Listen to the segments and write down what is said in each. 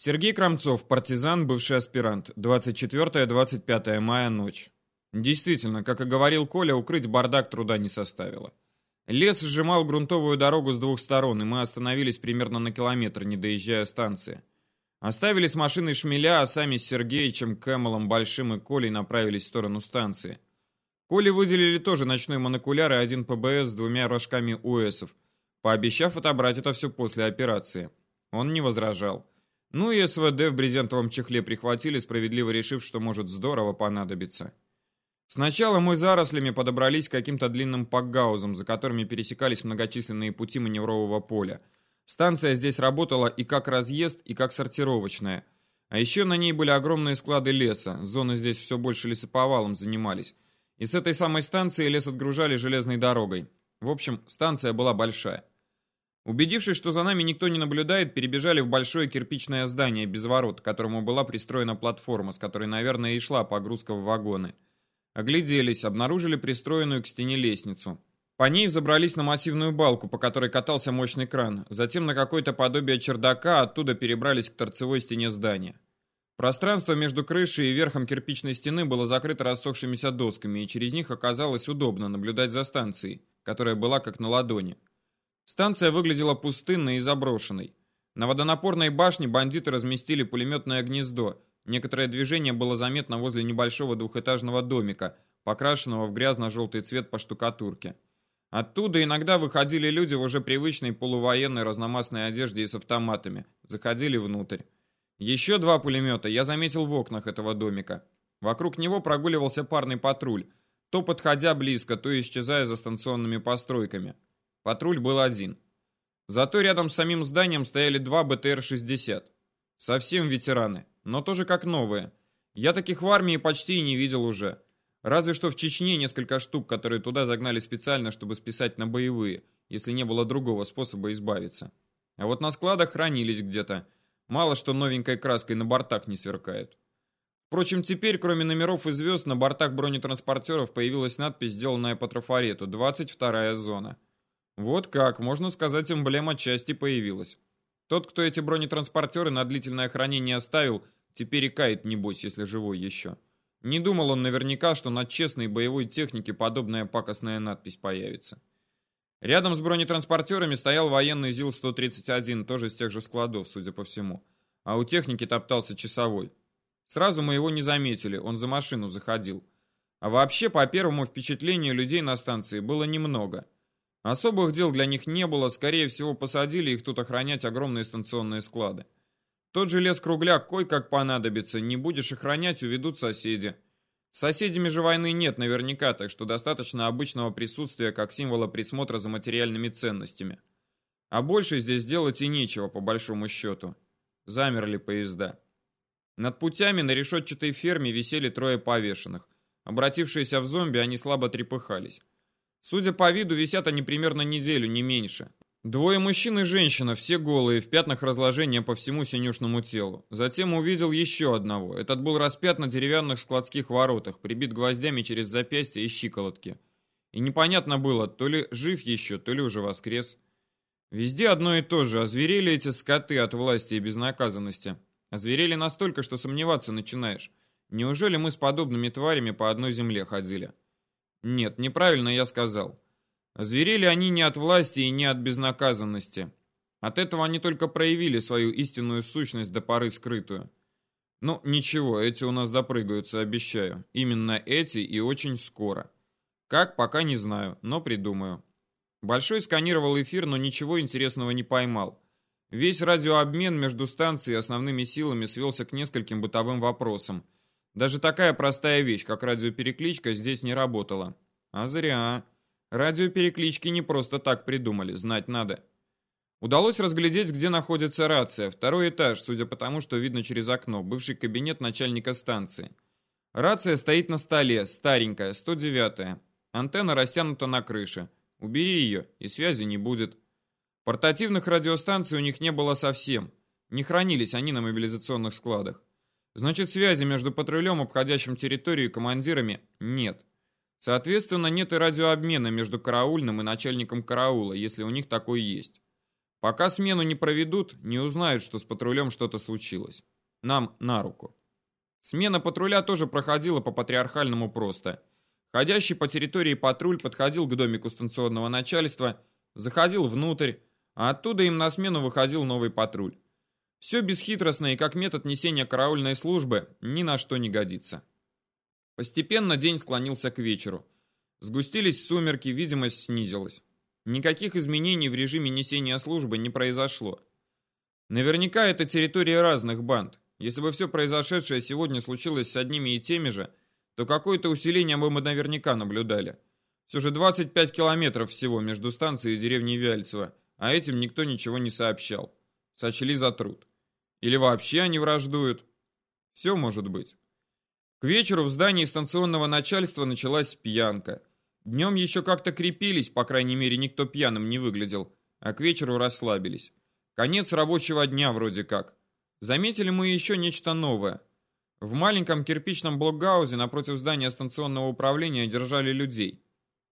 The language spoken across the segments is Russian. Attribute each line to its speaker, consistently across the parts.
Speaker 1: Сергей Крамцов, партизан, бывший аспирант. 24-25 мая, ночь. Действительно, как и говорил Коля, укрыть бардак труда не составило. Лес сжимал грунтовую дорогу с двух сторон, и мы остановились примерно на километр, не доезжая станции. Оставили с машиной шмеля, а сами с Сергеичем, Кэмелом, Большим и Колей направились в сторону станции. Коле выделили тоже ночной монокуляр и один ПБС с двумя рожками УСов, пообещав отобрать это все после операции. Он не возражал. Ну и СВД в брезентовом чехле прихватили, справедливо решив, что может здорово понадобиться. Сначала мы зарослями подобрались к каким-то длинным пакгаузам, за которыми пересекались многочисленные пути маневрового поля. Станция здесь работала и как разъезд, и как сортировочная. А еще на ней были огромные склады леса, зоны здесь все больше лесоповалом занимались. И с этой самой станции лес отгружали железной дорогой. В общем, станция была большая. Убедившись, что за нами никто не наблюдает, перебежали в большое кирпичное здание без ворот, к которому была пристроена платформа, с которой, наверное, и шла погрузка в вагоны. Огляделись, обнаружили пристроенную к стене лестницу. По ней взобрались на массивную балку, по которой катался мощный кран. Затем на какое-то подобие чердака, оттуда перебрались к торцевой стене здания. Пространство между крышей и верхом кирпичной стены было закрыто рассохшимися досками, и через них оказалось удобно наблюдать за станцией, которая была как на ладони. Станция выглядела пустынной и заброшенной. На водонапорной башне бандиты разместили пулеметное гнездо. Некоторое движение было заметно возле небольшого двухэтажного домика, покрашенного в грязно-желтый цвет по штукатурке. Оттуда иногда выходили люди в уже привычной полувоенной разномастной одежде и с автоматами. Заходили внутрь. Еще два пулемета я заметил в окнах этого домика. Вокруг него прогуливался парный патруль, то подходя близко, то исчезая за станционными постройками. Патруль был один. Зато рядом с самим зданием стояли два БТР-60. Совсем ветераны, но тоже как новые. Я таких в армии почти и не видел уже. Разве что в Чечне несколько штук, которые туда загнали специально, чтобы списать на боевые, если не было другого способа избавиться. А вот на складах хранились где-то. Мало что новенькой краской на бортах не сверкает. Впрочем, теперь, кроме номеров и звезд, на бортах бронетранспортеров появилась надпись, сделанная по трафарету «22 зона». Вот как, можно сказать, эмблема части появилась. Тот, кто эти бронетранспортеры на длительное хранение оставил, теперь и кает, небось, если живой еще. Не думал он наверняка, что на честной боевой технике подобная пакостная надпись появится. Рядом с бронетранспортерами стоял военный ЗИЛ-131, тоже с тех же складов, судя по всему. А у техники топтался часовой. Сразу мы его не заметили, он за машину заходил. А вообще, по первому впечатлению, людей на станции было немного – Особых дел для них не было, скорее всего, посадили их тут охранять огромные станционные склады. Тот же лес-кругляк кой-как понадобится, не будешь охранять, уведут соседи. С соседями же войны нет наверняка, так что достаточно обычного присутствия как символа присмотра за материальными ценностями. А больше здесь делать и нечего, по большому счету. Замерли поезда. Над путями на решетчатой ферме висели трое повешенных. Обратившиеся в зомби, они слабо трепыхались. Судя по виду, висят они примерно неделю, не меньше. Двое мужчин и женщина, все голые, в пятнах разложения по всему синюшному телу. Затем увидел еще одного. Этот был распят на деревянных складских воротах, прибит гвоздями через запястье и щиколотки. И непонятно было, то ли жив еще, то ли уже воскрес. Везде одно и то же. Озверели эти скоты от власти и безнаказанности. Озверели настолько, что сомневаться начинаешь. Неужели мы с подобными тварями по одной земле ходили? Нет, неправильно я сказал. Зверели они не от власти и не от безнаказанности. От этого они только проявили свою истинную сущность до поры скрытую. Ну, ничего, эти у нас допрыгаются, обещаю. Именно эти и очень скоро. Как, пока не знаю, но придумаю. Большой сканировал эфир, но ничего интересного не поймал. Весь радиообмен между станцией и основными силами свелся к нескольким бытовым вопросам – даже такая простая вещь, как радиоперекличка, здесь не работала. А зря. Радиопереклички не просто так придумали, знать надо. Удалось разглядеть, где находится рация. Второй этаж, судя по тому, что видно через окно. Бывший кабинет начальника станции. Рация стоит на столе, старенькая, 109-я. Антенна растянута на крыше. Убери ее, и связи не будет. Портативных радиостанций у них не было совсем. Не хранились они на мобилизационных складах. Значит, связи между патрулем, обходящим территорию, и командирами нет. Соответственно, нет и радиообмена между караульным и начальником караула, если у них такой есть. Пока смену не проведут, не узнают, что с патрулем что-то случилось. Нам на руку. Смена патруля тоже проходила по патриархальному просто. Ходящий по территории патруль подходил к домику станционного начальства, заходил внутрь, а оттуда им на смену выходил новый патруль. Все бесхитростно и как метод несения караульной службы ни на что не годится. Постепенно день склонился к вечеру. Сгустились сумерки, видимость снизилась. Никаких изменений в режиме несения службы не произошло. Наверняка это территория разных банд. Если бы все произошедшее сегодня случилось с одними и теми же, то какое-то усиление бы мы наверняка наблюдали. Все же 25 километров всего между станцией и деревней Вяльцево, а этим никто ничего не сообщал. Сочли за труд. Или вообще они враждуют. Все может быть. К вечеру в здании станционного начальства началась пьянка. Днем еще как-то крепились, по крайней мере, никто пьяным не выглядел, а к вечеру расслабились. Конец рабочего дня вроде как. Заметили мы еще нечто новое. В маленьком кирпичном блокгаузе напротив здания станционного управления держали людей.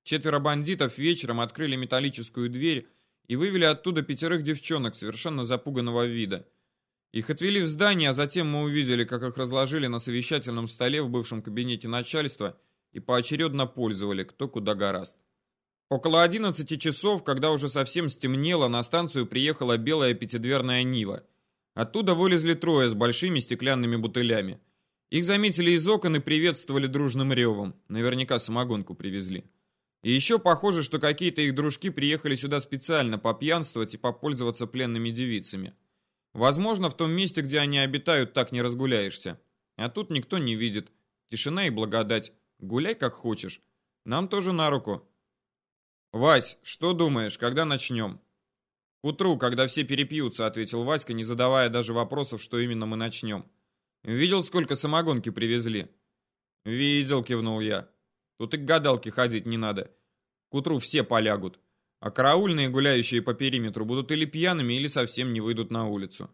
Speaker 1: Четверо бандитов вечером открыли металлическую дверь и вывели оттуда пятерых девчонок совершенно запуганного вида. Их отвели в здание, а затем мы увидели, как их разложили на совещательном столе в бывшем кабинете начальства и поочередно пользовали, кто куда гораст. Около 11 часов, когда уже совсем стемнело, на станцию приехала белая пятидверная Нива. Оттуда вылезли трое с большими стеклянными бутылями. Их заметили из окон и приветствовали дружным ревом. Наверняка самогонку привезли. И еще похоже, что какие-то их дружки приехали сюда специально попьянствовать и попользоваться пленными девицами. Возможно, в том месте, где они обитают, так не разгуляешься. А тут никто не видит. Тишина и благодать. Гуляй как хочешь. Нам тоже на руку. Вась, что думаешь, когда начнем? К утру, когда все перепьются, ответил Васька, не задавая даже вопросов, что именно мы начнем. Видел, сколько самогонки привезли? Видел, кивнул я. Тут и к гадалке ходить не надо. К утру все полягут. А караульные, гуляющие по периметру, будут или пьяными, или совсем не выйдут на улицу.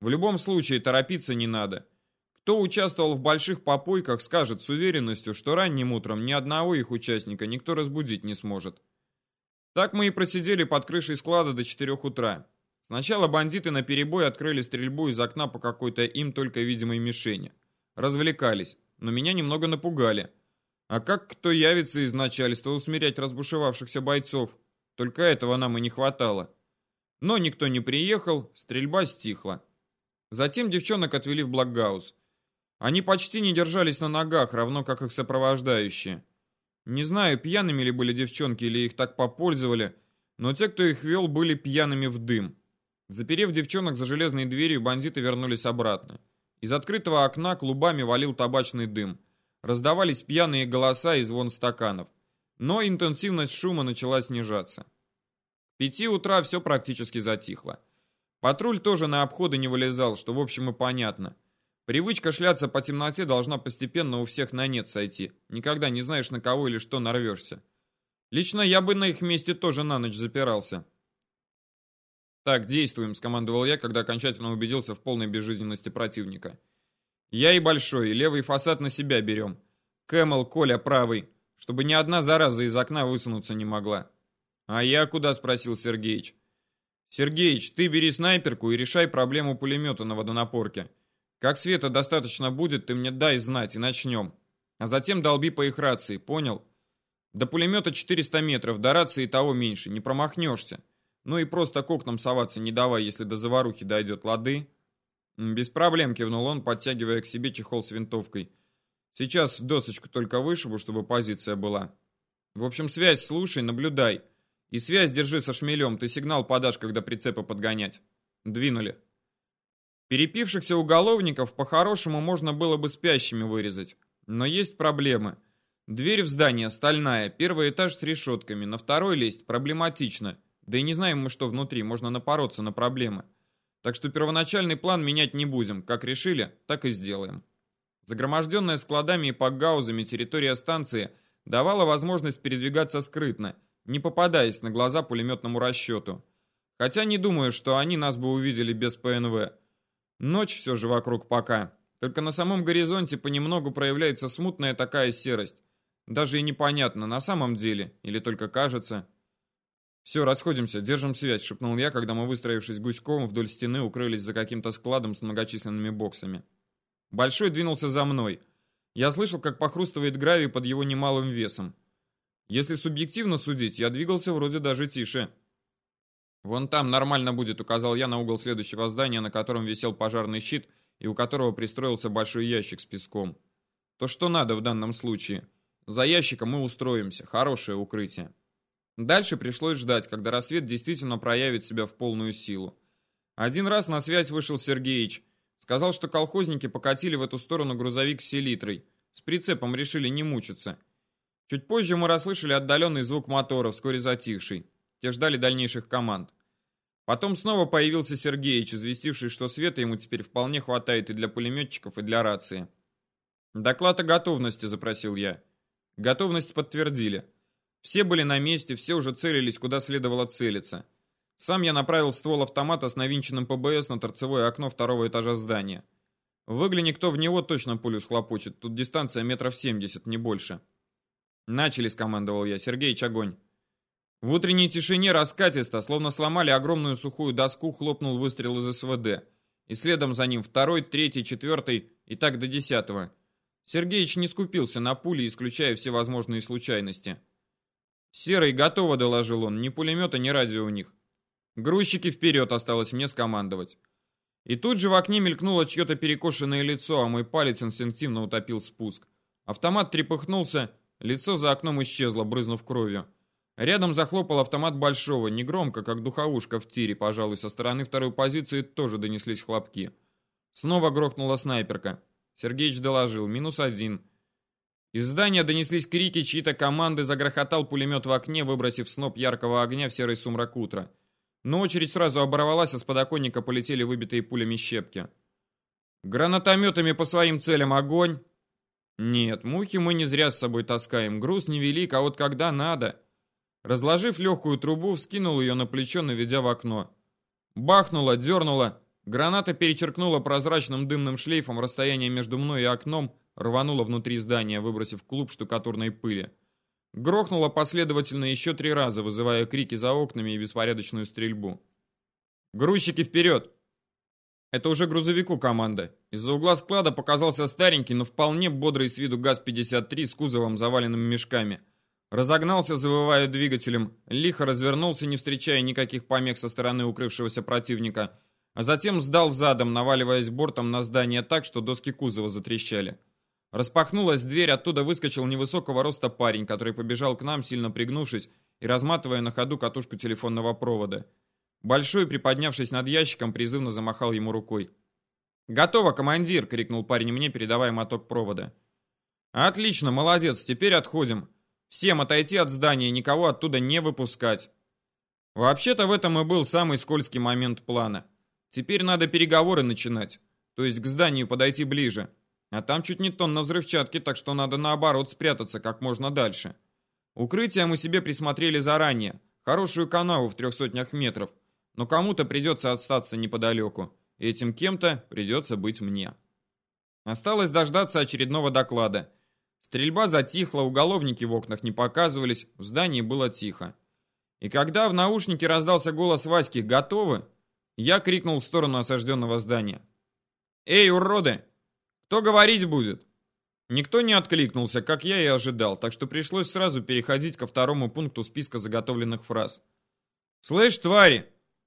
Speaker 1: В любом случае, торопиться не надо. Кто участвовал в больших попойках, скажет с уверенностью, что ранним утром ни одного их участника никто разбудить не сможет. Так мы и просидели под крышей склада до 4 утра. Сначала бандиты на перебой открыли стрельбу из окна по какой-то им только видимой мишени. Развлекались, но меня немного напугали. А как кто явится из начальства усмирять разбушевавшихся бойцов? Только этого нам и не хватало. Но никто не приехал, стрельба стихла. Затем девчонок отвели в Блокгаус. Они почти не держались на ногах, равно как их сопровождающие. Не знаю, пьяными ли были девчонки или их так попользовали, но те, кто их вел, были пьяными в дым. Заперев девчонок за железной дверью, бандиты вернулись обратно. Из открытого окна клубами валил табачный дым. Раздавались пьяные голоса и звон стаканов. Но интенсивность шума начала снижаться. К пяти утра все практически затихло. Патруль тоже на обходы не вылезал, что в общем и понятно. Привычка шляться по темноте должна постепенно у всех на нет сойти. Никогда не знаешь, на кого или что нарвешься. Лично я бы на их месте тоже на ночь запирался. «Так, действуем», — скомандовал я, когда окончательно убедился в полной безжизненности противника. «Я и Большой, и левый фасад на себя берем. Кэмел, Коля правый, чтобы ни одна зараза из окна высунуться не могла». «А я куда?» — спросил Сергеич. «Сергеич, ты бери снайперку и решай проблему пулемета на водонапорке. Как света достаточно будет, ты мне дай знать и начнем. А затем долби по их рации, понял? До пулемета 400 метров, до рации того меньше, не промахнешься». Ну и просто к окнам соваться не давай, если до заварухи дойдет, лады?» «Без проблем», — кивнул он, подтягивая к себе чехол с винтовкой. «Сейчас досочку только вышибу, чтобы позиция была. В общем, связь слушай, наблюдай. И связь держи со шмелем, ты сигнал подашь, когда прицепы подгонять. Двинули». Перепившихся уголовников по-хорошему можно было бы спящими вырезать. Но есть проблемы. Дверь в здание стальная, первый этаж с решетками, на второй лезть проблематично. Да и не знаем мы, что внутри, можно напороться на проблемы. Так что первоначальный план менять не будем. Как решили, так и сделаем. Загроможденная складами и пакгаузами территория станции давала возможность передвигаться скрытно, не попадаясь на глаза пулеметному расчету. Хотя не думаю, что они нас бы увидели без ПНВ. Ночь все же вокруг пока. Только на самом горизонте понемногу проявляется смутная такая серость. Даже и непонятно, на самом деле, или только кажется. «Все, расходимся, держим связь», — шепнул я, когда мы, выстроившись гуськом, вдоль стены укрылись за каким-то складом с многочисленными боксами. Большой двинулся за мной. Я слышал, как похрустывает гравий под его немалым весом. Если субъективно судить, я двигался вроде даже тише. «Вон там нормально будет», — указал я на угол следующего здания, на котором висел пожарный щит и у которого пристроился большой ящик с песком. То, что надо в данном случае. За ящиком мы устроимся. Хорошее укрытие. Дальше пришлось ждать, когда рассвет действительно проявит себя в полную силу. Один раз на связь вышел Сергеич. Сказал, что колхозники покатили в эту сторону грузовик с селитрой. С прицепом решили не мучиться. Чуть позже мы расслышали отдаленный звук мотора, вскоре затихший. Те ждали дальнейших команд. Потом снова появился Сергеич, известивший, что света ему теперь вполне хватает и для пулеметчиков, и для рации. «Доклад о готовности», — запросил я. Готовность подтвердили. Все были на месте, все уже целились, куда следовало целиться. Сам я направил ствол автомата с навинченным ПБС на торцевое окно второго этажа здания. Выгляни кто в него, точно пулю схлопочет. Тут дистанция метров семьдесят, не больше. «Начали», — скомандовал я. «Сергеич, огонь». В утренней тишине раскатисто, словно сломали огромную сухую доску, хлопнул выстрел из СВД. И следом за ним второй, третий, четвертый и так до десятого. Сергеич не скупился на пули, исключая всевозможные случайности. «Серый, готово», — доложил он. «Ни пулемета, ни радио у них». «Грузчики вперед», — осталось мне скомандовать. И тут же в окне мелькнуло чье-то перекошенное лицо, а мой палец инстинктивно утопил спуск. Автомат трепыхнулся, лицо за окном исчезло, брызнув кровью. Рядом захлопал автомат Большого, негромко, как духовушка в тире, пожалуй, со стороны второй позиции тоже донеслись хлопки. Снова грохнула снайперка. Сергеич доложил, минус один. Из здания донеслись крики чьи-то команды, загрохотал пулемет в окне, выбросив сноп яркого огня в серый сумрак утра. Но очередь сразу оборвалась, а с подоконника полетели выбитые пулями щепки. «Гранатометами по своим целям огонь!» «Нет, мухи мы не зря с собой таскаем. Груз невелик, а вот когда надо...» Разложив легкую трубу, вскинул ее на плечо, наведя в окно. Бахнуло, дернуло. Граната перечеркнула прозрачным дымным шлейфом расстояние между мной и окном, рванула внутри здания, выбросив клуб штукатурной пыли. Грохнуло последовательно еще три раза, вызывая крики за окнами и беспорядочную стрельбу. «Грузчики вперед!» Это уже грузовику команда. Из-за угла склада показался старенький, но вполне бодрый с виду ГАЗ-53 с кузовом, заваленным мешками. Разогнался, завывая двигателем, лихо развернулся, не встречая никаких помех со стороны укрывшегося противника, а затем сдал задом, наваливаясь бортом на здание так, что доски кузова затрещали. Распахнулась дверь, оттуда выскочил невысокого роста парень, который побежал к нам, сильно пригнувшись и разматывая на ходу катушку телефонного провода. Большой, приподнявшись над ящиком, призывно замахал ему рукой. «Готово, командир!» — крикнул парень мне, передавая моток провода. «Отлично, молодец, теперь отходим. Всем отойти от здания, никого оттуда не выпускать». Вообще-то в этом и был самый скользкий момент плана. Теперь надо переговоры начинать, то есть к зданию подойти ближе. А там чуть не тонна взрывчатки, так что надо наоборот спрятаться как можно дальше. Укрытие мы себе присмотрели заранее. Хорошую канаву в трех сотнях метров. Но кому-то придется отстаться неподалеку. И этим кем-то придется быть мне. Осталось дождаться очередного доклада. Стрельба затихла, уголовники в окнах не показывались, в здании было тихо. И когда в наушнике раздался голос Васьки «Готовы?», я крикнул в сторону осажденного здания. «Эй, уроды! Кто говорить будет?» Никто не откликнулся, как я и ожидал, так что пришлось сразу переходить ко второму пункту списка заготовленных фраз. «Слышь, твари,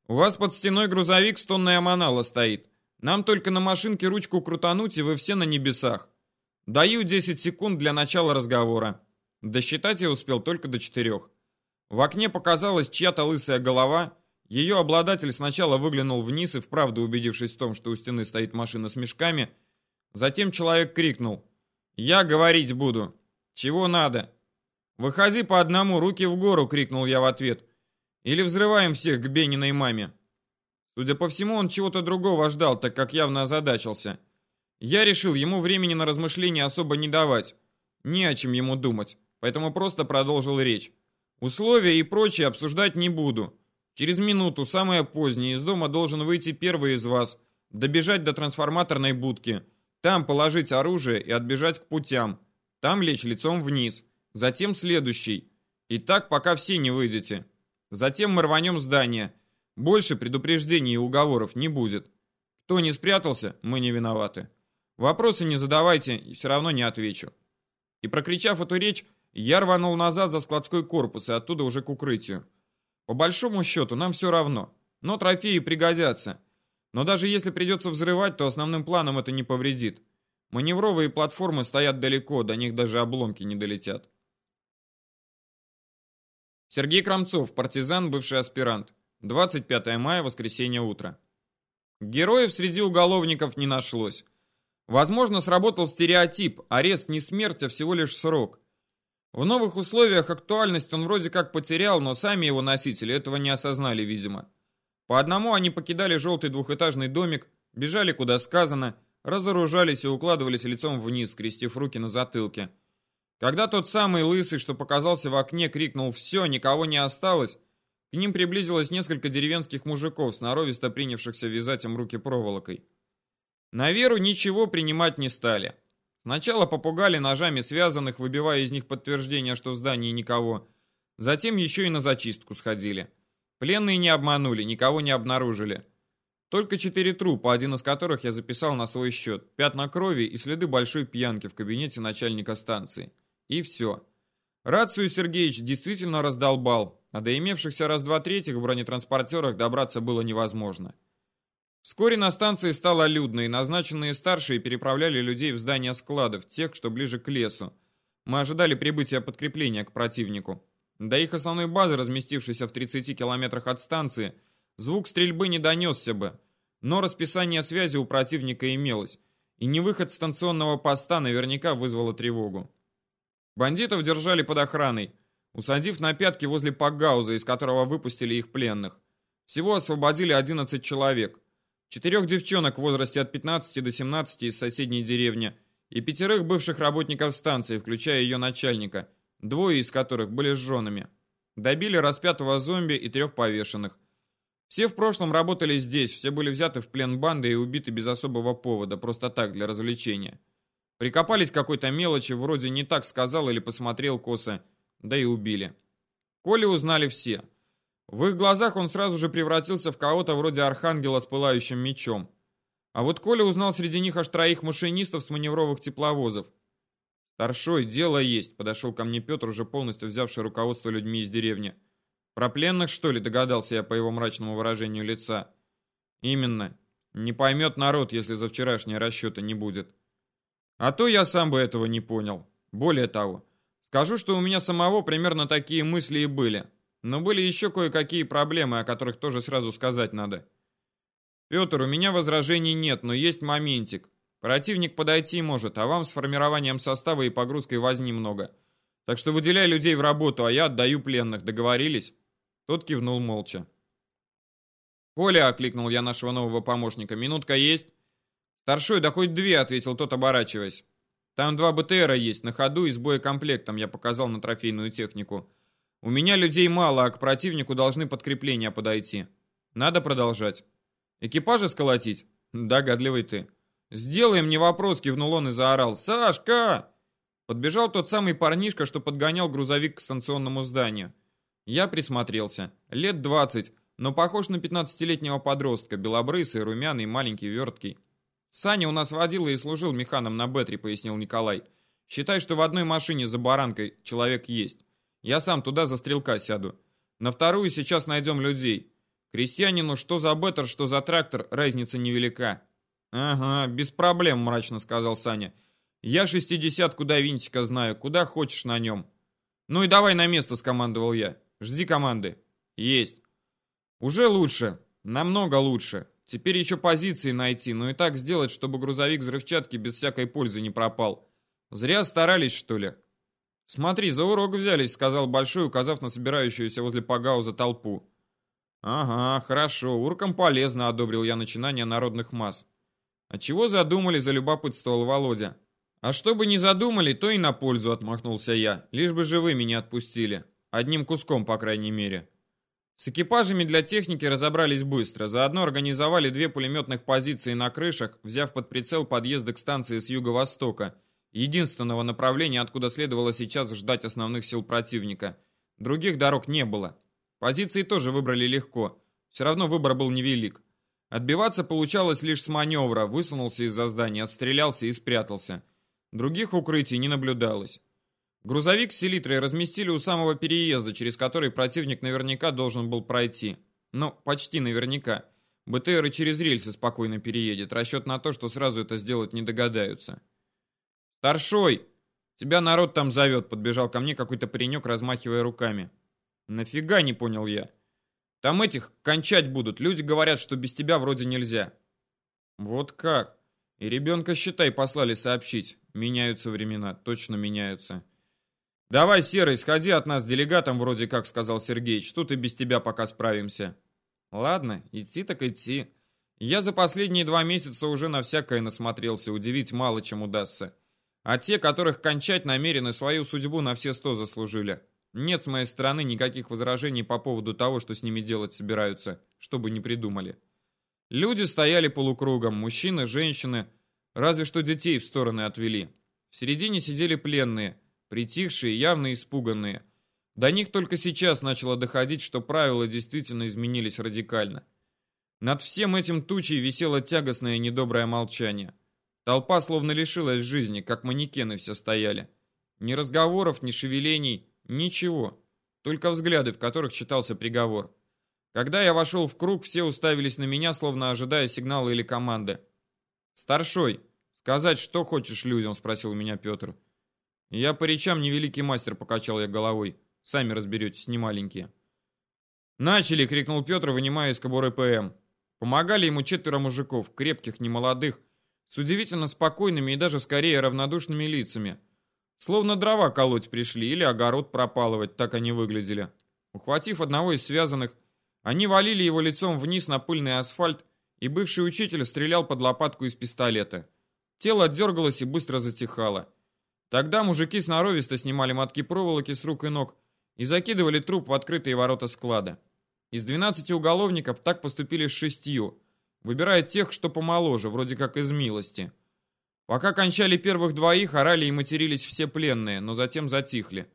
Speaker 1: у вас под стеной грузовик с тонной аманала стоит. Нам только на машинке ручку крутануть, и вы все на небесах. Даю 10 секунд для начала разговора». Досчитать я успел только до четырех. В окне показалась чья-то лысая голова. Ее обладатель сначала выглянул вниз и, вправду убедившись в том, что у стены стоит машина с мешками, Затем человек крикнул. «Я говорить буду. Чего надо?» «Выходи по одному, руки в гору!» — крикнул я в ответ. «Или взрываем всех к Бениной маме!» Судя по всему, он чего-то другого ждал, так как явно озадачился. Я решил ему времени на размышления особо не давать. Не о чем ему думать, поэтому просто продолжил речь. Условия и прочее обсуждать не буду. Через минуту, самое позднее, из дома должен выйти первый из вас, добежать до трансформаторной будки — там положить оружие и отбежать к путям. Там лечь лицом вниз. Затем следующий. И так, пока все не выйдете. Затем мы рванем здание. Больше предупреждений и уговоров не будет. Кто не спрятался, мы не виноваты. Вопросы не задавайте, все равно не отвечу. И прокричав эту речь, я рванул назад за складской корпус и оттуда уже к укрытию. По большому счету, нам все равно. Но трофеи пригодятся. Но даже если придется взрывать, то основным планом это не повредит. Маневровые платформы стоят далеко, до них даже обломки не долетят. Сергей Крамцов, партизан, бывший аспирант. 25 мая, воскресенье утро. Героев среди уголовников не нашлось. Возможно, сработал стереотип, арест не смерть, а всего лишь срок. В новых условиях актуальность он вроде как потерял, но сами его носители этого не осознали, видимо. По одному они покидали желтый двухэтажный домик, бежали куда сказано, разоружались и укладывались лицом вниз, скрестив руки на затылке. Когда тот самый лысый, что показался в окне, крикнул «Все, никого не осталось!», к ним приблизилось несколько деревенских мужиков, сноровисто принявшихся вязать им руки проволокой. На веру ничего принимать не стали. Сначала попугали ножами связанных, выбивая из них подтверждение, что в здании никого. Затем еще и на зачистку сходили. Пленные не обманули, никого не обнаружили. Только четыре трупа, один из которых я записал на свой счет. Пятна крови и следы большой пьянки в кабинете начальника станции. И все. Рацию Сергеевич действительно раздолбал, а до имевшихся раз-два третьих в бронетранспортерах добраться было невозможно. Вскоре на станции стало людно, и назначенные старшие переправляли людей в здания складов, тех, что ближе к лесу. Мы ожидали прибытия подкрепления к противнику. До их основной базы, разместившейся в 30 километрах от станции, звук стрельбы не донесся бы, но расписание связи у противника имелось, и невыход станционного поста наверняка вызвало тревогу. Бандитов держали под охраной, усадив на пятки возле пагауза, из которого выпустили их пленных. Всего освободили 11 человек. Четырех девчонок в возрасте от 15 до 17 из соседней деревни и пятерых бывших работников станции, включая ее начальника, двое из которых были с женами. Добили распятого зомби и трех повешенных. Все в прошлом работали здесь, все были взяты в плен банды и убиты без особого повода, просто так, для развлечения. Прикопались какой-то мелочи, вроде не так сказал или посмотрел косо, да и убили. Коли узнали все. В их глазах он сразу же превратился в кого-то вроде архангела с пылающим мечом. А вот Коля узнал среди них аж троих машинистов с маневровых тепловозов. «Старшой, дело есть», — подошел ко мне Петр, уже полностью взявший руководство людьми из деревни. «Про пленных, что ли?» — догадался я по его мрачному выражению лица. «Именно. Не поймет народ, если за вчерашние расчеты не будет. А то я сам бы этого не понял. Более того, скажу, что у меня самого примерно такие мысли и были. Но были еще кое-какие проблемы, о которых тоже сразу сказать надо. Петр, у меня возражений нет, но есть моментик. Противник подойти может, а вам с формированием состава и погрузкой возни много. Так что выделяй людей в работу, а я отдаю пленных. Договорились?» Тот кивнул молча. «Коля!» — окликнул я нашего нового помощника. «Минутка есть?» «Старшой, да хоть две!» — ответил тот, оборачиваясь. «Там два БТРа есть на ходу и с боекомплектом», — я показал на трофейную технику. У меня людей мало, а к противнику должны подкрепления подойти. Надо продолжать. Экипажи сколотить? Догадливый ты. Сделаем не вопрос, кивнул он и заорал. Сашка! Подбежал тот самый парнишка, что подгонял грузовик к станционному зданию. Я присмотрелся. Лет двадцать, но похож на пятнадцатилетнего подростка, белобрысый, румяный, маленький, верткий. Саня у нас водил и служил механом на Бетре, пояснил Николай. Считай, что в одной машине за баранкой человек есть. Я сам туда за стрелка сяду. На вторую сейчас найдем людей. Крестьянину что за беттер, что за трактор, разница невелика. Ага, без проблем, мрачно сказал Саня. Я шестидесятку до винтика знаю, куда хочешь на нем. Ну и давай на место, скомандовал я. Жди команды. Есть. Уже лучше, намного лучше. Теперь еще позиции найти, но и так сделать, чтобы грузовик взрывчатки без всякой пользы не пропал. Зря старались, что ли? «Смотри, за урок взялись», — сказал Большой, указав на собирающуюся возле Пагауза толпу. «Ага, хорошо, уркам полезно», — одобрил я начинание народных масс. «А чего задумали?» — залюбопытствовал Володя. «А что бы не задумали, то и на пользу», — отмахнулся я. «Лишь бы живыми не отпустили. Одним куском, по крайней мере». С экипажами для техники разобрались быстро. Заодно организовали две пулеметных позиции на крышах, взяв под прицел подъезды к станции с юго-востока — единственного направления, откуда следовало сейчас ждать основных сил противника. Других дорог не было. Позиции тоже выбрали легко. Все равно выбор был невелик. Отбиваться получалось лишь с маневра, высунулся из-за здания, отстрелялся и спрятался. Других укрытий не наблюдалось. Грузовик с селитрой разместили у самого переезда, через который противник наверняка должен был пройти. Ну, почти наверняка. БТР и через рельсы спокойно переедет. Расчет на то, что сразу это сделать не догадаются. «Старшой! Тебя народ там зовет!» Подбежал ко мне какой-то паренек, размахивая руками. «Нафига?» — не понял я. «Там этих кончать будут. Люди говорят, что без тебя вроде нельзя». «Вот как? И ребенка, считай, послали сообщить. Меняются времена, точно меняются». «Давай, Серый, сходи от нас делегатом, вроде как», — сказал Сергеич. «Тут и без тебя пока справимся». «Ладно, идти так идти. Я за последние два месяца уже на всякое насмотрелся, удивить мало чем удастся. А те, которых кончать намерены, свою судьбу на все сто заслужили. Нет с моей стороны никаких возражений по поводу того, что с ними делать собираются, чтобы не придумали». Люди стояли полукругом, мужчины, женщины, разве что детей в стороны отвели. В середине сидели пленные — притихшие, явно испуганные. До них только сейчас начало доходить, что правила действительно изменились радикально. Над всем этим тучей висело тягостное недоброе молчание. Толпа словно лишилась жизни, как манекены все стояли. Ни разговоров, ни шевелений, ничего. Только взгляды, в которых читался приговор. Когда я вошел в круг, все уставились на меня, словно ожидая сигнала или команды. «Старшой, сказать, что хочешь людям?» – спросил меня Петр. Я по речам невеликий мастер, покачал я головой. Сами разберетесь, не маленькие. Начали, крикнул Петр, вынимая из кобуры ПМ. Помогали ему четверо мужиков, крепких, немолодых, с удивительно спокойными и даже скорее равнодушными лицами. Словно дрова колоть пришли или огород пропалывать, так они выглядели. Ухватив одного из связанных, они валили его лицом вниз на пыльный асфальт, и бывший учитель стрелял под лопатку из пистолета. Тело дергалось и быстро затихало. Тогда мужики сноровисто снимали мотки проволоки с рук и ног и закидывали труп в открытые ворота склада. Из 12 уголовников так поступили с шестью, выбирая тех, что помоложе, вроде как из милости. Пока кончали первых двоих, орали и матерились все пленные, но затем затихли.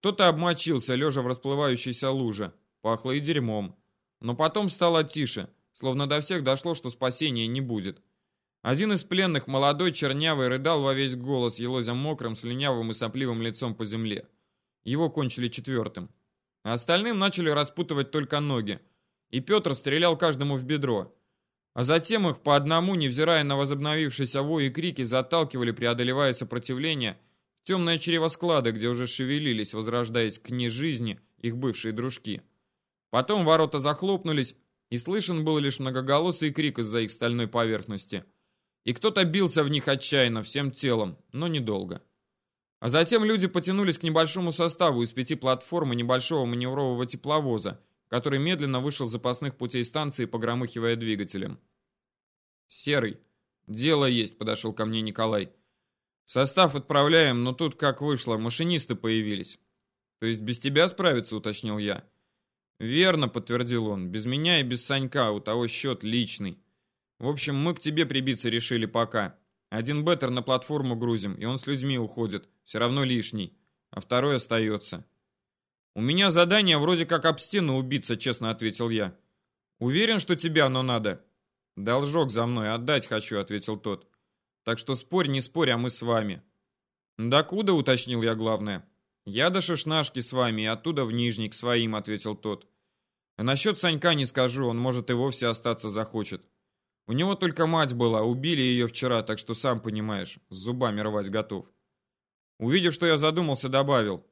Speaker 1: Кто-то обмочился, лежа в расплывающейся луже. Пахло и дерьмом. Но потом стало тише, словно до всех дошло, что спасения не будет. Один из пленных, молодой, чернявый, рыдал во весь голос, елозя мокрым, слюнявым и сопливым лицом по земле. Его кончили четвертым. Остальным начали распутывать только ноги. И Петр стрелял каждому в бедро. А затем их по одному, невзирая на возобновившийся вой и крики, заталкивали, преодолевая сопротивление, в темное чрево склада, где уже шевелились, возрождаясь к нежизни их бывшие дружки. Потом ворота захлопнулись, и слышен был лишь многоголосый крик из-за их стальной поверхности – и кто-то бился в них отчаянно, всем телом, но недолго. А затем люди потянулись к небольшому составу из пяти платформ и небольшого маневрового тепловоза, который медленно вышел с запасных путей станции, погромыхивая двигателем. «Серый, дело есть», — подошел ко мне Николай. «Состав отправляем, но тут как вышло, машинисты появились». «То есть без тебя справиться?» — уточнил я. «Верно», — подтвердил он, — «без меня и без Санька, у того счет личный». В общем, мы к тебе прибиться решили пока. Один беттер на платформу грузим, и он с людьми уходит. Все равно лишний. А второй остается. У меня задание вроде как об стену убиться, честно ответил я. Уверен, что тебе оно надо? Должок за мной отдать хочу, ответил тот. Так что спорь, не спорь, а мы с вами. Докуда, уточнил я главное. Я до шишнашки с вами и оттуда в Нижний к своим, ответил тот. А насчет Санька не скажу, он может и вовсе остаться захочет. У него только мать была, убили ее вчера, так что сам понимаешь, с зубами рвать готов. Увидев, что я задумался, добавил.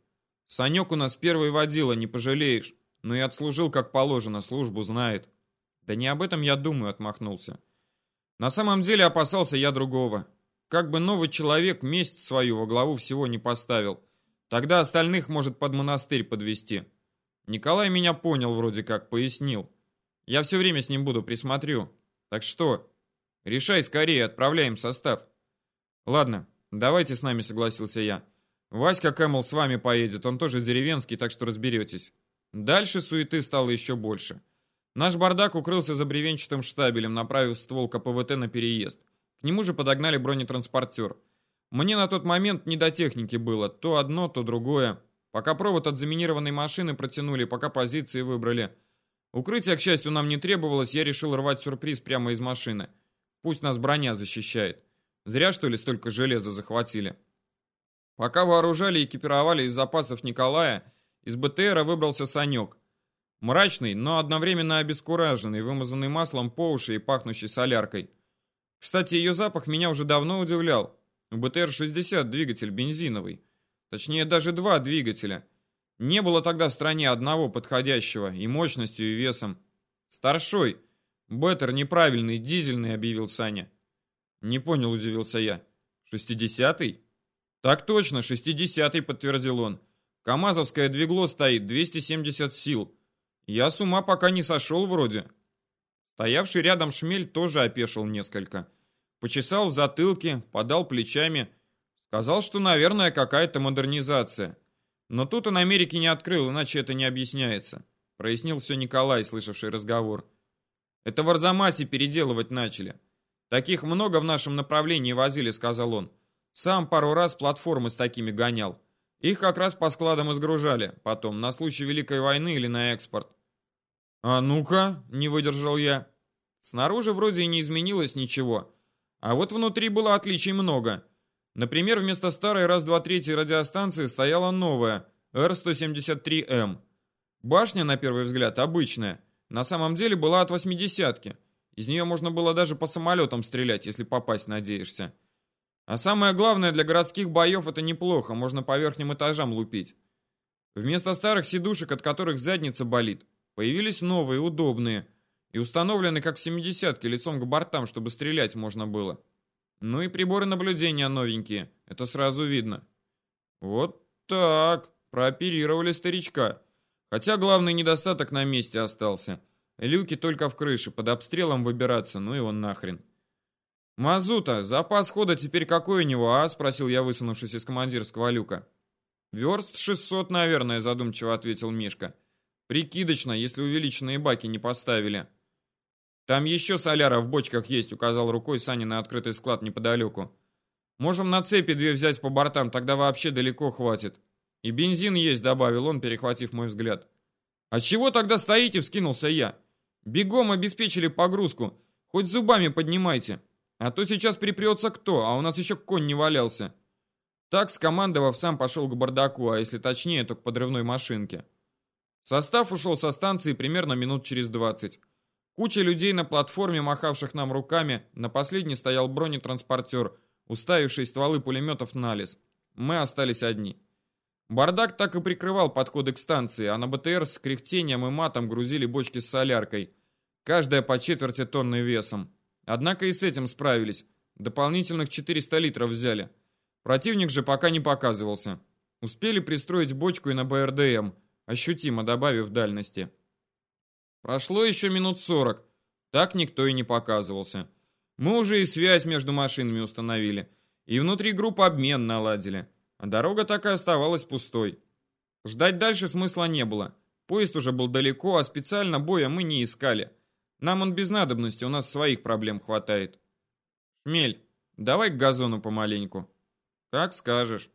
Speaker 1: Санек у нас первый водила, не пожалеешь. Но и отслужил как положено, службу знает. Да не об этом я думаю, отмахнулся. На самом деле опасался я другого. Как бы новый человек месть свою во главу всего не поставил. Тогда остальных может под монастырь подвести. Николай меня понял вроде как, пояснил. Я все время с ним буду, присмотрю. Так что, решай скорее, отправляем состав. Ладно, давайте с нами, согласился я. Васька Кэмл с вами поедет, он тоже деревенский, так что разберетесь. Дальше суеты стало еще больше. Наш бардак укрылся за бревенчатым штабелем, направив ствол КПВТ на переезд. К нему же подогнали бронетранспортер. Мне на тот момент не до техники было, то одно, то другое. Пока провод от заминированной машины протянули, пока позиции выбрали. Укрытие, к счастью, нам не требовалось, я решил рвать сюрприз прямо из машины. Пусть нас броня защищает. Зря, что ли, столько железа захватили. Пока вооружали и экипировали из запасов Николая, из БТРа выбрался Санек. Мрачный, но одновременно обескураженный, вымазанный маслом по уши и пахнущий соляркой. Кстати, ее запах меня уже давно удивлял. У БТР-60 двигатель бензиновый. Точнее, даже два двигателя. Не было тогда в стране одного подходящего и мощностью, и весом. Старшой. Беттер неправильный, дизельный, объявил Саня. Не понял, удивился я. Шестидесятый? Так точно, шестидесятый, подтвердил он. КамАЗовское двигло стоит, 270 сил. Я с ума пока не сошел вроде. Стоявший рядом шмель тоже опешил несколько. Почесал в затылке, подал плечами. Сказал, что, наверное, какая-то модернизация. Но тут он Америки не открыл, иначе это не объясняется. Прояснил все Николай, слышавший разговор. Это в Арзамасе переделывать начали. Таких много в нашем направлении возили, сказал он. Сам пару раз платформы с такими гонял. Их как раз по складам изгружали, потом, на случай Великой войны или на экспорт. «А ну-ка», — не выдержал я. Снаружи вроде и не изменилось ничего, а вот внутри было отличий много. Например, вместо старой раз-два-третьей радиостанции стояла новая, R173M. Башня, на первый взгляд, обычная. На самом деле была от восьмидесятки. Из нее можно было даже по самолетам стрелять, если попасть надеешься. А самое главное, для городских боев это неплохо, можно по верхним этажам лупить. Вместо старых сидушек, от которых задница болит, появились новые, удобные, и установлены как в 70-ке лицом к бортам, чтобы стрелять можно было. Ну и приборы наблюдения новенькие, это сразу видно. Вот так, прооперировали старичка. Хотя главный недостаток на месте остался. Люки только в крыше, под обстрелом выбираться, ну и он нахрен. «Мазута, запас хода теперь какой у него, а?» — спросил я, высунувшись из командирского люка. «Верст 600, наверное», — задумчиво ответил Мишка. «Прикидочно, если увеличенные баки не поставили». «Там еще соляра в бочках есть», — указал рукой Саня на открытый склад неподалеку. «Можем на цепи две взять по бортам, тогда вообще далеко хватит». «И бензин есть», — добавил он, перехватив мой взгляд. «А чего тогда стоите?» — вскинулся я. «Бегом обеспечили погрузку. Хоть зубами поднимайте». А то сейчас припрется кто, а у нас еще конь не валялся. Так, скомандовав, сам пошел к бардаку, а если точнее, то к подрывной машинке. Состав ушел со станции примерно минут через 20. Куча людей на платформе, махавших нам руками, на последней стоял бронетранспортер, уставивший стволы пулеметов на лес. Мы остались одни. Бардак так и прикрывал подходы к станции, а на БТР с кряхтением и матом грузили бочки с соляркой. Каждая по четверти тонны весом. Однако и с этим справились. Дополнительных 400 литров взяли. Противник же пока не показывался. Успели пристроить бочку и на БРДМ, ощутимо добавив дальности. Прошло еще минут 40. Так никто и не показывался. Мы уже и связь между машинами установили. И внутри группы обмен наладили. А дорога так и оставалась пустой. Ждать дальше смысла не было. Поезд уже был далеко, а специально боя мы не искали. Нам он без надобности, у нас своих проблем хватает. Шмель, давай к газону помаленьку. Как скажешь.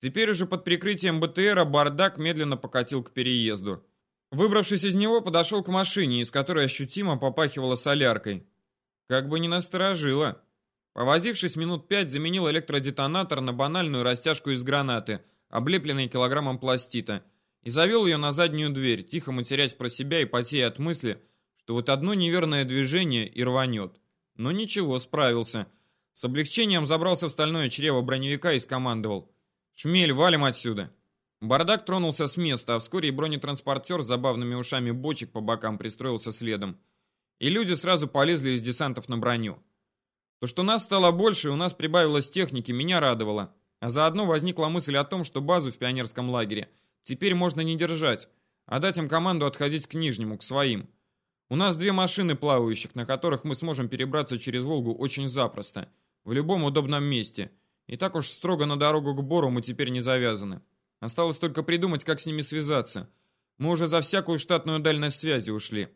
Speaker 1: Теперь уже под прикрытием БТРа бардак медленно покатил к переезду. Выбравшись из него, подошел к машине, из которой ощутимо попахивало соляркой. Как бы не насторожило. Повозившись минут пять, заменил электродетонатор на банальную растяжку из гранаты, облепленной килограммом пластита, и завел ее на заднюю дверь, тихо матерясь про себя и потея от мысли, что вот одно неверное движение и рванет. Но ничего, справился. С облегчением забрался в стальное чрево броневика и скомандовал. «Шмель, валим отсюда!» Бардак тронулся с места, а вскоре и бронетранспортер с забавными ушами бочек по бокам пристроился следом. И люди сразу полезли из десантов на броню. То, что нас стало больше и у нас прибавилось техники, меня радовало. А заодно возникла мысль о том, что базу в пионерском лагере теперь можно не держать, а дать им команду отходить к Нижнему, к своим. У нас две машины плавающих, на которых мы сможем перебраться через Волгу очень запросто, в любом удобном месте. И так уж строго на дорогу к Бору мы теперь не завязаны. Осталось только придумать, как с ними связаться. Мы уже за всякую штатную дальность связи ушли.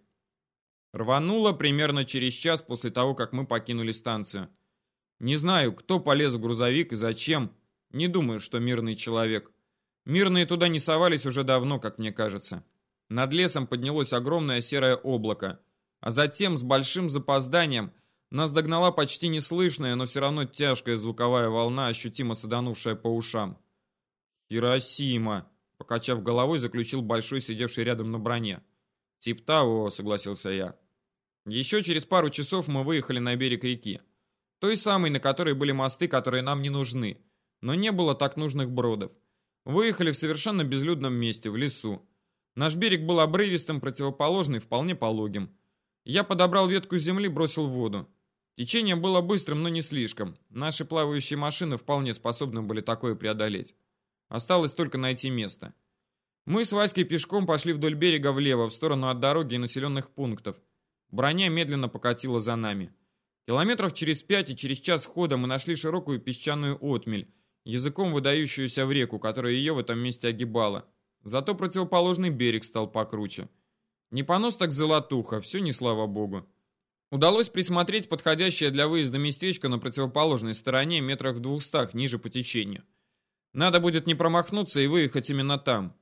Speaker 1: Рвануло примерно через час после того, как мы покинули станцию. Не знаю, кто полез в грузовик и зачем. Не думаю, что мирный человек. Мирные туда не совались уже давно, как мне кажется. Над лесом поднялось огромное серое облако, а затем с большим запозданием нас догнала почти неслышная, но все равно тяжкая звуковая волна, ощутимо саданувшая по ушам. «Хиросима!» — покачав головой, заключил большой, сидевший рядом на броне. «Тип того», — согласился я. Еще через пару часов мы выехали на берег реки. Той самой, на которой были мосты, которые нам не нужны. Но не было так нужных бродов. Выехали в совершенно безлюдном месте, в лесу. Наш берег был обрывистым, противоположный, вполне пологим. Я подобрал ветку земли, бросил в воду. Течение было быстрым, но не слишком. Наши плавающие машины вполне способны были такое преодолеть. Осталось только найти место. Мы с Васькой пешком пошли вдоль берега влево, в сторону от дороги и населенных пунктов. Броня медленно покатила за нами. Километров через пять и через час хода мы нашли широкую песчаную отмель, языком выдающуюся в реку, которая ее в этом месте огибала. Зато противоположный берег стал покруче. Не понос так золотуха, все не слава богу. Удалось присмотреть подходящее для выезда местечко на противоположной стороне метрах в двухстах ниже по течению. Надо будет не промахнуться и выехать именно там.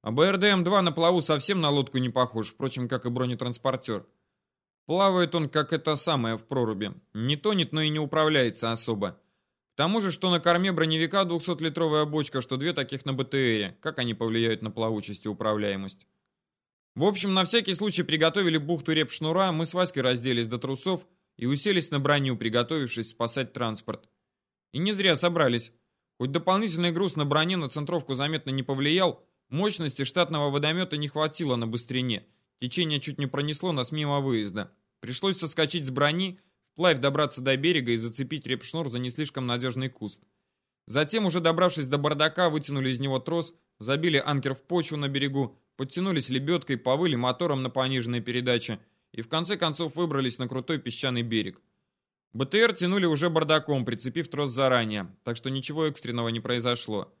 Speaker 1: А БРДМ-2 на плаву совсем на лодку не похож, впрочем, как и бронетранспортер. Плавает он, как это самое, в проруби. Не тонет, но и не управляется особо. К тому же, что на корме броневика 200-литровая бочка, что две таких на БТРе. Как они повлияют на плавучесть и управляемость? В общем, на всякий случай приготовили бухту реп-шнура, мы с Васькой разделись до трусов и уселись на броню, приготовившись спасать транспорт. И не зря собрались. Хоть дополнительный груз на броне на центровку заметно не повлиял, Мощности штатного водомета не хватило на быстрине. Течение чуть не пронесло нас мимо выезда. Пришлось соскочить с брони, вплавь добраться до берега и зацепить репшнур за не слишком надежный куст. Затем, уже добравшись до бардака, вытянули из него трос, забили анкер в почву на берегу, подтянулись лебедкой, повыли мотором на пониженной передаче и в конце концов выбрались на крутой песчаный берег. БТР тянули уже бардаком, прицепив трос заранее, так что ничего экстренного не произошло.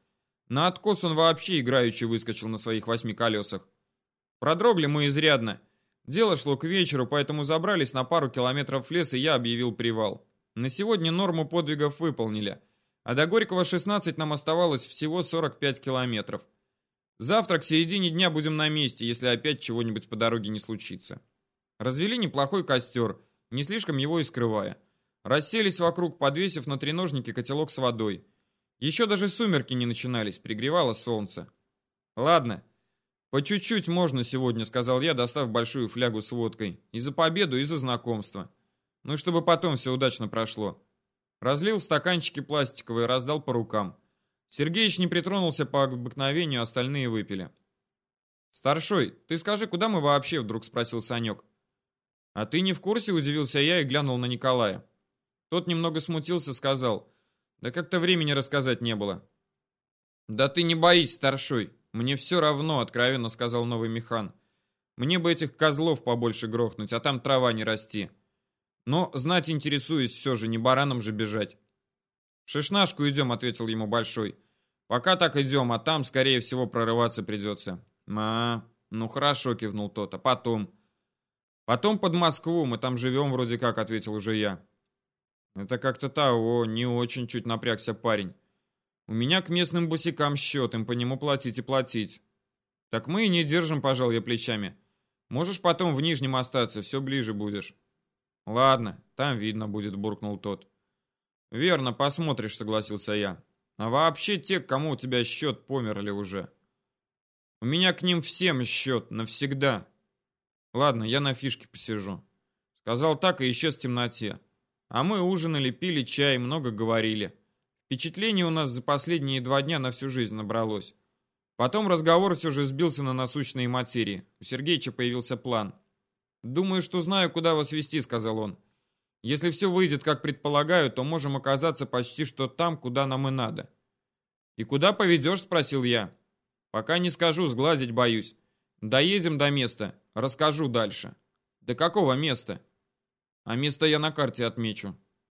Speaker 1: На откос он вообще играючи выскочил на своих восьми колесах. Продрогли мы изрядно. Дело шло к вечеру, поэтому забрались на пару километров в лес, и я объявил привал. На сегодня норму подвигов выполнили. А до Горького 16 нам оставалось всего 45 километров. Завтра к середине дня будем на месте, если опять чего-нибудь по дороге не случится. Развели неплохой костер, не слишком его и скрывая. Расселись вокруг, подвесив на треножнике котелок с водой. Еще даже сумерки не начинались, пригревало солнце. Ладно, по чуть-чуть можно сегодня, сказал я, достав большую флягу с водкой. И за победу, и за знакомство. Ну и чтобы потом все удачно прошло. Разлил стаканчики пластиковые, раздал по рукам. Сергеич не притронулся по обыкновению, остальные выпили. «Старшой, ты скажи, куда мы вообще?» вдруг спросил Санек. «А ты не в курсе?» удивился я и глянул на Николая. Тот немного смутился, сказал. Да как-то времени рассказать не было. Да ты не боись, старшой. Мне все равно, откровенно сказал новый механ. Мне бы этих козлов побольше грохнуть, а там трава не расти. Но знать интересуюсь все же, не бараном же бежать. В шишнашку идем, ответил ему Большой. Пока так идем, а там, скорее всего, прорываться придется. А, ну хорошо, кивнул тот, а потом? Потом под Москву, мы там живем вроде как, ответил уже я. Это как-то того, не очень чуть напрягся парень. У меня к местным босикам счет, им по нему платить и платить. Так мы и не держим, пожал я плечами. Можешь потом в Нижнем остаться, все ближе будешь. Ладно, там видно будет, буркнул тот. Верно, посмотришь, согласился я. А вообще те, кому у тебя счет, померли уже. У меня к ним всем счет, навсегда. Ладно, я на фишке посижу. Сказал так и исчез в темноте. А мы ужинали, пили чай, много говорили. Впечатлений у нас за последние два дня на всю жизнь набралось. Потом разговор все же сбился на насущные материи. У Сергеича появился план. «Думаю, что знаю, куда вас вести», — сказал он. «Если все выйдет, как предполагаю, то можем оказаться почти что там, куда нам и надо». «И куда поведешь?» — спросил я. «Пока не скажу, сглазить боюсь. Доедем до места, расскажу дальше». «До какого места?» А место я на карте отмечу.